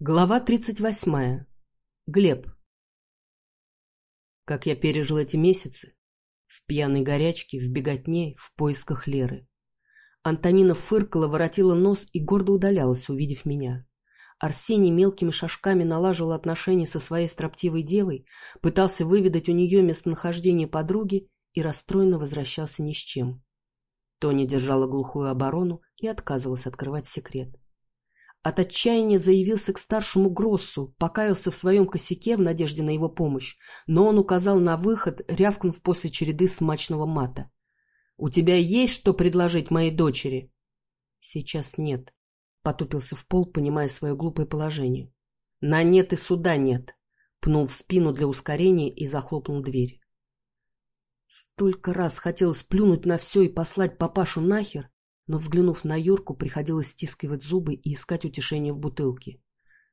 Глава 38. Глеб. Как я пережил эти месяцы? В пьяной горячке, в беготне, в поисках Леры. Антонина фыркала, воротила нос и гордо удалялась, увидев меня. Арсений мелкими шажками налаживал отношения со своей строптивой девой, пытался выведать у нее местонахождение подруги и расстроенно возвращался ни с чем. Тоня держала глухую оборону и отказывалась открывать секрет. От отчаяния заявился к старшему Гроссу, покаялся в своем косяке в надежде на его помощь, но он указал на выход, рявкнув после череды смачного мата. «У тебя есть что предложить моей дочери?» «Сейчас нет», — потупился в пол, понимая свое глупое положение. «На нет и суда нет», — пнул в спину для ускорения и захлопнул дверь. Столько раз хотелось плюнуть на все и послать папашу нахер, но, взглянув на Юрку, приходилось стискивать зубы и искать утешение в бутылке.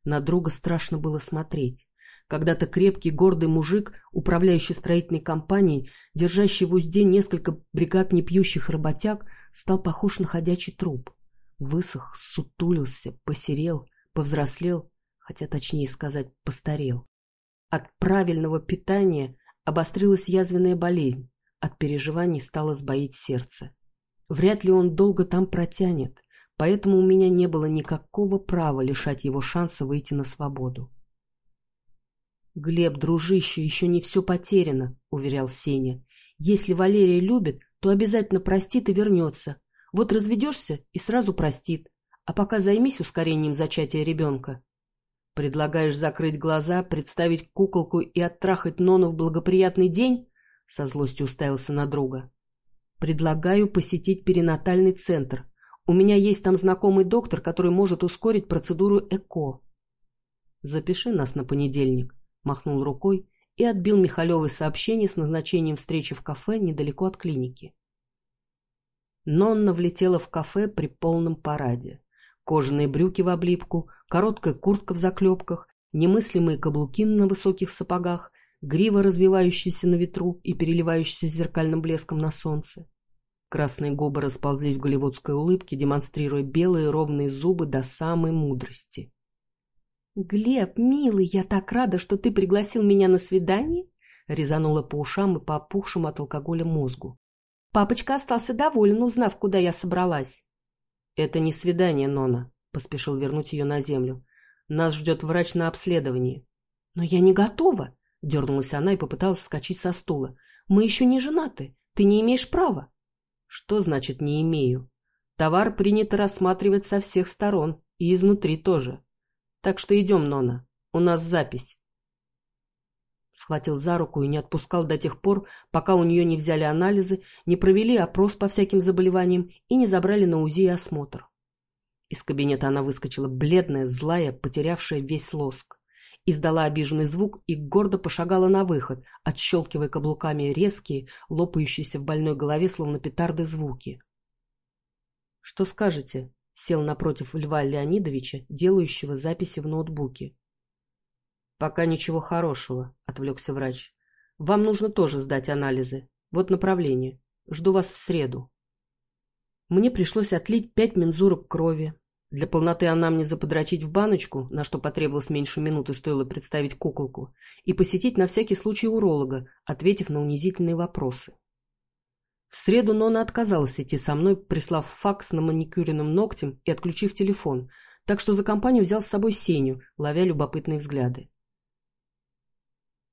На друга страшно было смотреть. Когда-то крепкий, гордый мужик, управляющий строительной компанией, держащий в узде несколько бригад непьющих работяг, стал похож на ходячий труп. Высох, сутулился, посерел, повзрослел, хотя точнее сказать, постарел. От правильного питания обострилась язвенная болезнь, от переживаний стало сбоить сердце. Вряд ли он долго там протянет, поэтому у меня не было никакого права лишать его шанса выйти на свободу. «Глеб, дружище, еще не все потеряно», — уверял Сеня. «Если Валерия любит, то обязательно простит и вернется. Вот разведешься и сразу простит. А пока займись ускорением зачатия ребенка». «Предлагаешь закрыть глаза, представить куколку и оттрахать Нону в благоприятный день?» — со злостью уставился на друга. Предлагаю посетить перинатальный центр. У меня есть там знакомый доктор, который может ускорить процедуру ЭКО. Запиши нас на понедельник, махнул рукой и отбил Михалевой сообщение с назначением встречи в кафе недалеко от клиники. Нонна влетела в кафе при полном параде. Кожаные брюки в облипку, короткая куртка в заклепках, немыслимые каблуки на высоких сапогах, грива, развивающаяся на ветру и переливающаяся зеркальным блеском на солнце. Красные губы расползлись в голливудской улыбке, демонстрируя белые ровные зубы до самой мудрости. «Глеб, милый, я так рада, что ты пригласил меня на свидание!» резанула по ушам и по опухшему от алкоголя мозгу. «Папочка остался доволен, узнав, куда я собралась». «Это не свидание, Нона», — поспешил вернуть ее на землю. «Нас ждет врач на обследовании». «Но я не готова», Дернулась она и попыталась вскочить со стула. «Мы еще не женаты. Ты не имеешь права». «Что значит «не имею»?» «Товар принято рассматривать со всех сторон, и изнутри тоже. Так что идем, Нона. У нас запись». Схватил за руку и не отпускал до тех пор, пока у нее не взяли анализы, не провели опрос по всяким заболеваниям и не забрали на УЗИ и осмотр. Из кабинета она выскочила бледная, злая, потерявшая весь лоск издала обиженный звук и гордо пошагала на выход, отщелкивая каблуками резкие, лопающиеся в больной голове, словно петарды, звуки. «Что скажете?» — сел напротив Льва Леонидовича, делающего записи в ноутбуке. «Пока ничего хорошего», — отвлекся врач. «Вам нужно тоже сдать анализы. Вот направление. Жду вас в среду». Мне пришлось отлить пять мензурок крови, для полноты анамнеза подрочить в баночку, на что потребовалось меньше минуты, стоило представить куколку, и посетить на всякий случай уролога, ответив на унизительные вопросы. В среду Нона отказалась идти со мной, прислав факс на маникюренным ногтем и отключив телефон, так что за компанию взял с собой Сеню, ловя любопытные взгляды.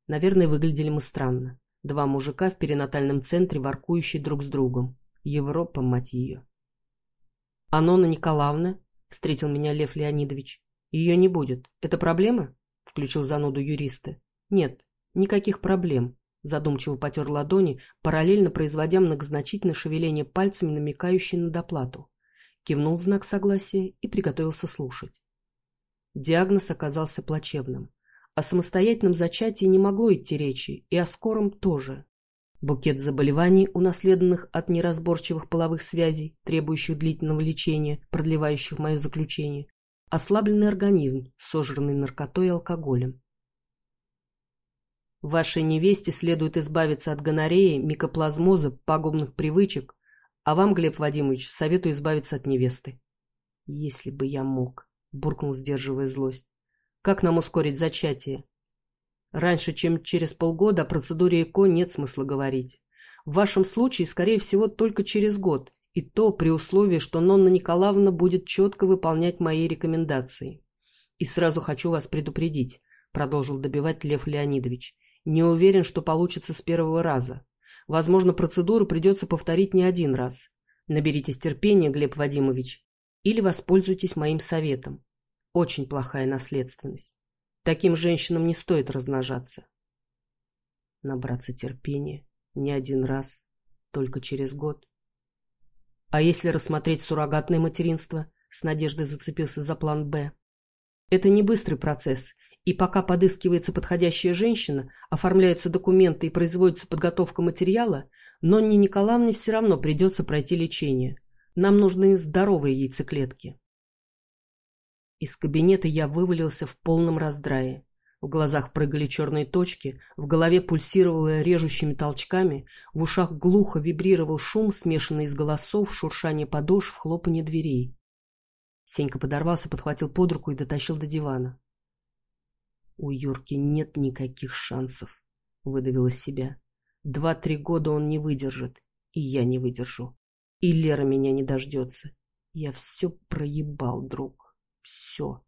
Наверное, выглядели мы странно. Два мужика в перинатальном центре, воркующие друг с другом. Европа, мать ее. А Нона Николаевна встретил меня Лев Леонидович. Ее не будет. Это проблема? Включил зануду юристы. Нет, никаких проблем. Задумчиво потер ладони, параллельно производя многозначительное шевеление пальцами, намекающее на доплату. Кивнул в знак согласия и приготовился слушать. Диагноз оказался плачевным. О самостоятельном зачатии не могло идти речи, и о скором тоже. Букет заболеваний, унаследованных от неразборчивых половых связей, требующих длительного лечения, продлевающих мое заключение, ослабленный организм, сожранный наркотой и алкоголем. Вашей невесте следует избавиться от гонореи, микоплазмоза, пагубных привычек, а вам, Глеб Вадимович, советую избавиться от невесты. Если бы я мог, буркнул, сдерживая злость. Как нам ускорить зачатие? Раньше, чем через полгода, о процедуре ЭКО нет смысла говорить. В вашем случае, скорее всего, только через год, и то при условии, что Нонна Николаевна будет четко выполнять мои рекомендации. И сразу хочу вас предупредить, продолжил добивать Лев Леонидович. Не уверен, что получится с первого раза. Возможно, процедуру придется повторить не один раз. Наберитесь терпения, Глеб Вадимович, или воспользуйтесь моим советом. Очень плохая наследственность. Таким женщинам не стоит размножаться. Набраться терпения не один раз, только через год. А если рассмотреть суррогатное материнство, с надеждой зацепился за план «Б». Это не быстрый процесс, и пока подыскивается подходящая женщина, оформляются документы и производится подготовка материала, Нонне Николаевне все равно придется пройти лечение. Нам нужны здоровые яйцеклетки. Из кабинета я вывалился в полном раздрае. В глазах прыгали черные точки, в голове пульсировало режущими толчками, в ушах глухо вибрировал шум, смешанный из голосов, шуршание подошв, хлопанье дверей. Сенька подорвался, подхватил под руку и дотащил до дивана. «У Юрки нет никаких шансов», — выдавил из себя. «Два-три года он не выдержит, и я не выдержу. И Лера меня не дождется. Я все проебал, друг» все.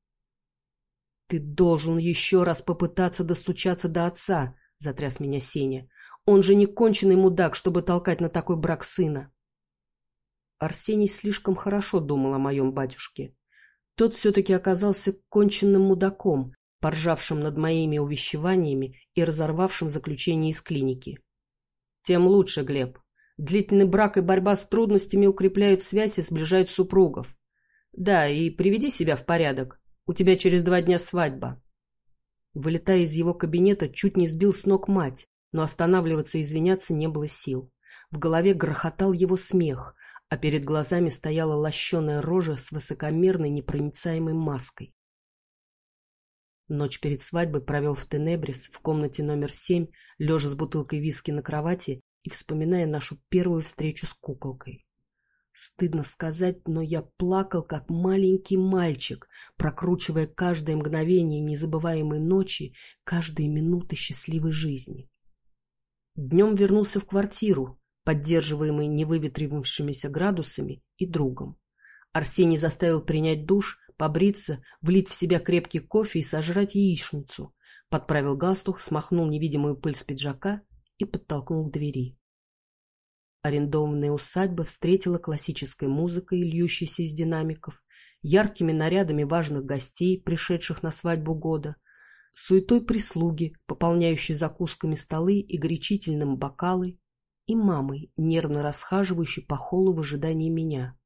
«Ты должен еще раз попытаться достучаться до отца», — затряс меня Сеня. «Он же не конченый мудак, чтобы толкать на такой брак сына». Арсений слишком хорошо думал о моем батюшке. Тот все-таки оказался конченным мудаком, поржавшим над моими увещеваниями и разорвавшим заключение из клиники. Тем лучше, Глеб. Длительный брак и борьба с трудностями укрепляют связь и сближают супругов. Да, и приведи себя в порядок. У тебя через два дня свадьба. Вылетая из его кабинета, чуть не сбил с ног мать, но останавливаться и извиняться не было сил. В голове грохотал его смех, а перед глазами стояла лощеная рожа с высокомерной непроницаемой маской. Ночь перед свадьбой провел в Тенебрис, в комнате номер семь, лежа с бутылкой виски на кровати и вспоминая нашу первую встречу с куколкой. Стыдно сказать, но я плакал, как маленький мальчик, прокручивая каждое мгновение незабываемой ночи, каждые минуты счастливой жизни. Днем вернулся в квартиру, поддерживаемый невыветрившимися градусами и другом. Арсений заставил принять душ, побриться, влить в себя крепкий кофе и сожрать яичницу. Подправил галстук, смахнул невидимую пыль с пиджака и подтолкнул к двери. Арендованная усадьба встретила классической музыкой, льющейся из динамиков, яркими нарядами важных гостей, пришедших на свадьбу года, суетой прислуги, пополняющей закусками столы и горячительным бокалы, и мамой, нервно расхаживающей по холлу в ожидании меня.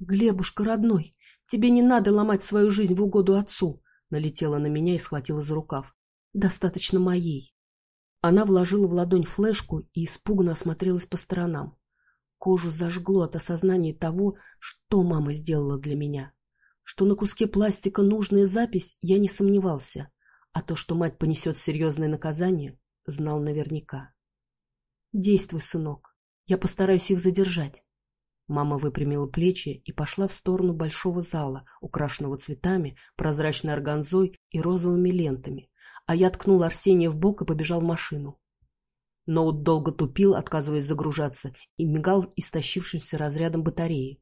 «Глебушка, родной, тебе не надо ломать свою жизнь в угоду отцу!» налетела на меня и схватила за рукав. «Достаточно моей!» Она вложила в ладонь флешку и испуганно осмотрелась по сторонам. Кожу зажгло от осознания того, что мама сделала для меня. Что на куске пластика нужная запись, я не сомневался, а то, что мать понесет серьезное наказание, знал наверняка. «Действуй, сынок, я постараюсь их задержать». Мама выпрямила плечи и пошла в сторону большого зала, украшенного цветами, прозрачной органзой и розовыми лентами, а я ткнул Арсения в бок и побежал в машину. Ноут долго тупил, отказываясь загружаться, и мигал истощившимся разрядом батареи.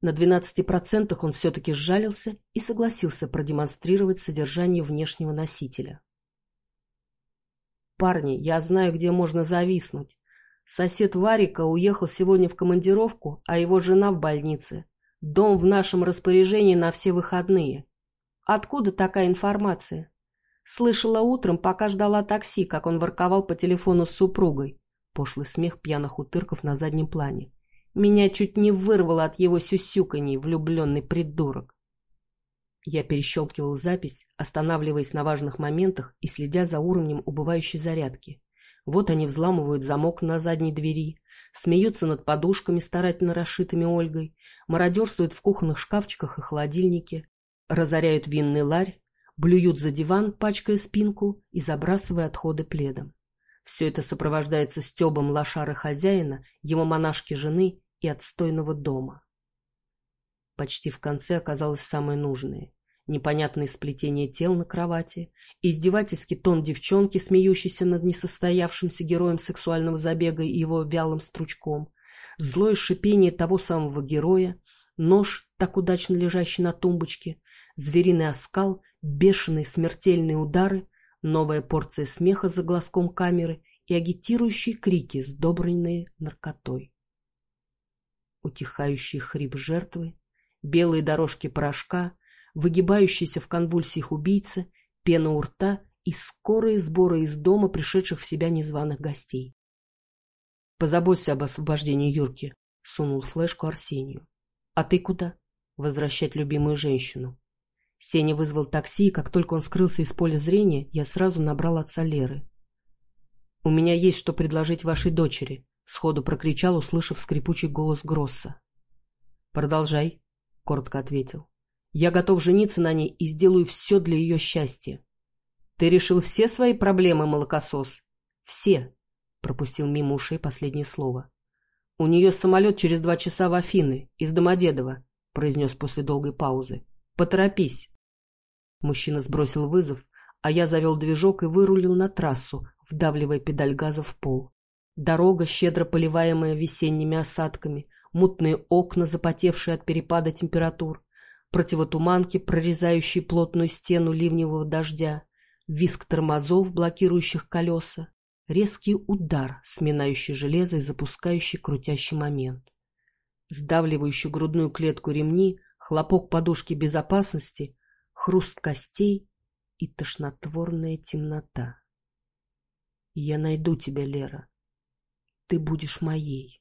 На 12% он все-таки сжалился и согласился продемонстрировать содержание внешнего носителя. «Парни, я знаю, где можно зависнуть. Сосед Варика уехал сегодня в командировку, а его жена в больнице. Дом в нашем распоряжении на все выходные. Откуда такая информация?» Слышала утром, пока ждала такси, как он ворковал по телефону с супругой. Пошлый смех пьяных утырков на заднем плане. Меня чуть не вырвало от его сюсюканий, влюбленный придурок. Я перещелкивал запись, останавливаясь на важных моментах и следя за уровнем убывающей зарядки. Вот они взламывают замок на задней двери, смеются над подушками, старательно расшитыми Ольгой, мародерствуют в кухонных шкафчиках и холодильнике, разоряют винный ларь, блюют за диван, пачкая спинку и забрасывая отходы пледом. Все это сопровождается стебом лошары хозяина, его монашки жены и отстойного дома. Почти в конце оказалось самое нужное. непонятные сплетения тел на кровати, издевательский тон девчонки, смеющейся над несостоявшимся героем сексуального забега и его вялым стручком, злое шипение того самого героя, нож, так удачно лежащий на тумбочке, звериный оскал, бешеные смертельные удары, новая порция смеха за глазком камеры и агитирующие крики, сдобренные наркотой. Утихающий хрип жертвы, белые дорожки порошка, выгибающиеся в конвульсиях убийцы, пена у рта и скорые сборы из дома пришедших в себя незваных гостей. «Позаботься об освобождении Юрки», — сунул флешку Арсению. «А ты куда?» «Возвращать любимую женщину». Сеня вызвал такси, и как только он скрылся из поля зрения, я сразу набрал отца Леры. «У меня есть что предложить вашей дочери», — сходу прокричал, услышав скрипучий голос Гросса. «Продолжай», — коротко ответил. Я готов жениться на ней и сделаю все для ее счастья. Ты решил все свои проблемы, молокосос? Все, пропустил мимо ушей последнее слово. У нее самолет через два часа в Афины, из Домодедова, произнес после долгой паузы. Поторопись. Мужчина сбросил вызов, а я завел движок и вырулил на трассу, вдавливая педаль газа в пол. Дорога, щедро поливаемая весенними осадками, мутные окна, запотевшие от перепада температур, противотуманки, прорезающие плотную стену ливневого дождя, виск тормозов, блокирующих колеса, резкий удар, сминающий железо и запускающий крутящий момент. Сдавливающий грудную клетку ремни, хлопок подушки безопасности, хруст костей и тошнотворная темнота. «Я найду тебя, Лера. Ты будешь моей».